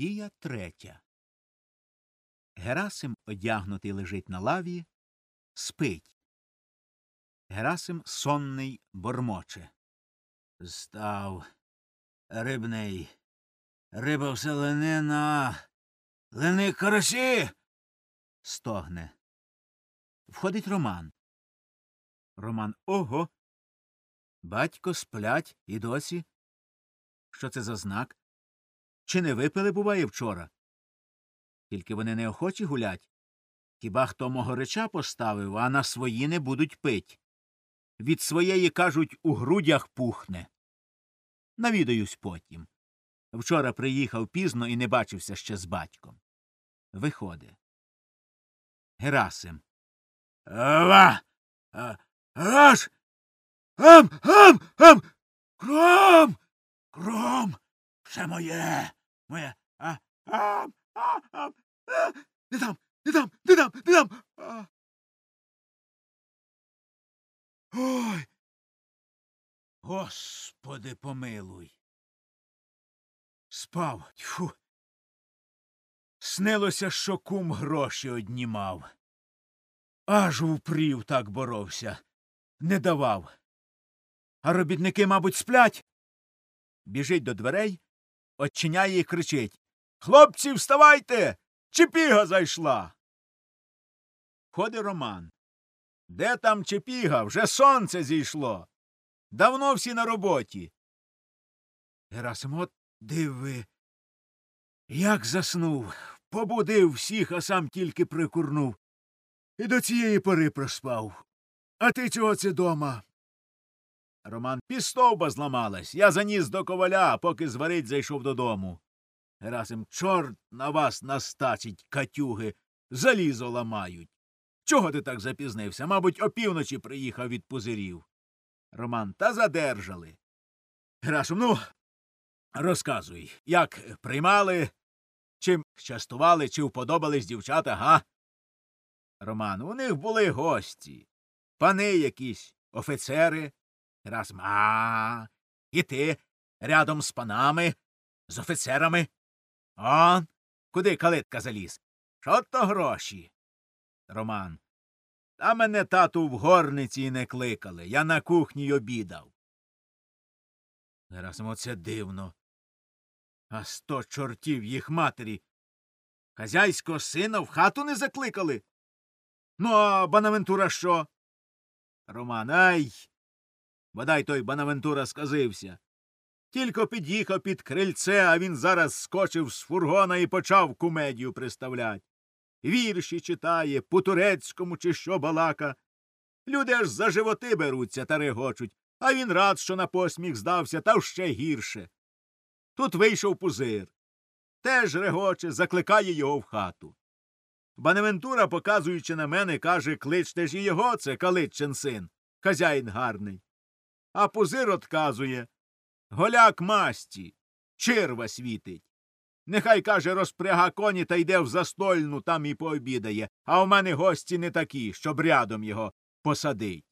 Подія третя. Герасим одягнутий лежить на лаві, спить. Герасим сонний бормоче. Став рибний. Риба все ленина. Лини карасі. Стогне. Входить Роман. Роман ого. Батько сплять і досі. Що це за знак? Чи не випили, буває, вчора? Тільки вони неохочі гулять. Хіба хто мого реча поставив, а на свої не будуть пить. Від своєї, кажуть, у грудях пухне. Навідаюсь потім. Вчора приїхав пізно і не бачився ще з батьком. Виходить. Герасим. Ава! Аж! Ам! Ам! Ам! Кром! Кром! Все моє! Моє! А! А! Ам! А! Не дам! Не дам! Не дам! Не дам! А! Ой! Господи, помилуй! Спав. Тьфу. Снилося, що кум гроші однімав. Аж впрів так боровся. Не давав. А робітники, мабуть, сплять. Біжить до дверей, очиняє і кричить Хлопці, вставайте! Чепіга зайшла. Ходить Роман. Де там Чепіга? Вже сонце зійшло. Давно всі на роботі. Герасим, от диви. Як заснув, побудив всіх, а сам тільки прикурнув. І до цієї пори проспав. А ти чого це дома? Роман пістовба зламалась. Я заніс до коваля, поки зварить зайшов додому. Герасим, чорт на вас настачить, катюги, залізо ламають. Чого ти так запізнився? Мабуть, опівночі приїхав від пузирів. Роман, та задержали. Герасим, ну, розказуй, як приймали, чим частували, чи вподобались дівчата, га? Роман, у них були гості, пани якісь, офіцери. Герасим, а, і ти рядом з панами, з офіцерами. Он, куди калитка заліз? Що то гроші? Роман. Та мене тату в горниці не кликали. Я на кухні обідав. Герасим, оце дивно. А сто чортів їх матері. Хазяйського сина в хату не закликали. Ну, а Банавентура що? Роман. Ай. Бодай той Банавентура сказився. Тільки під'їхав під крильце, а він зараз скочив з фургона і почав кумедію приставлять. Вірші читає, по турецькому чи що балака. Люди аж за животи беруться та регочуть, а він рад, що на посміх здався, та ще гірше. Тут вийшов пузир. Теж регоче, закликає його в хату. Баневентура, показуючи на мене, каже кличте ж і його, це Калитчин син, хазяїн гарний. А пузир отказує Голяк масті, черва світить. Нехай, каже, розпряга коні та йде в застольну, там і пообідає, а у мене гості не такі, щоб рядом його посадить.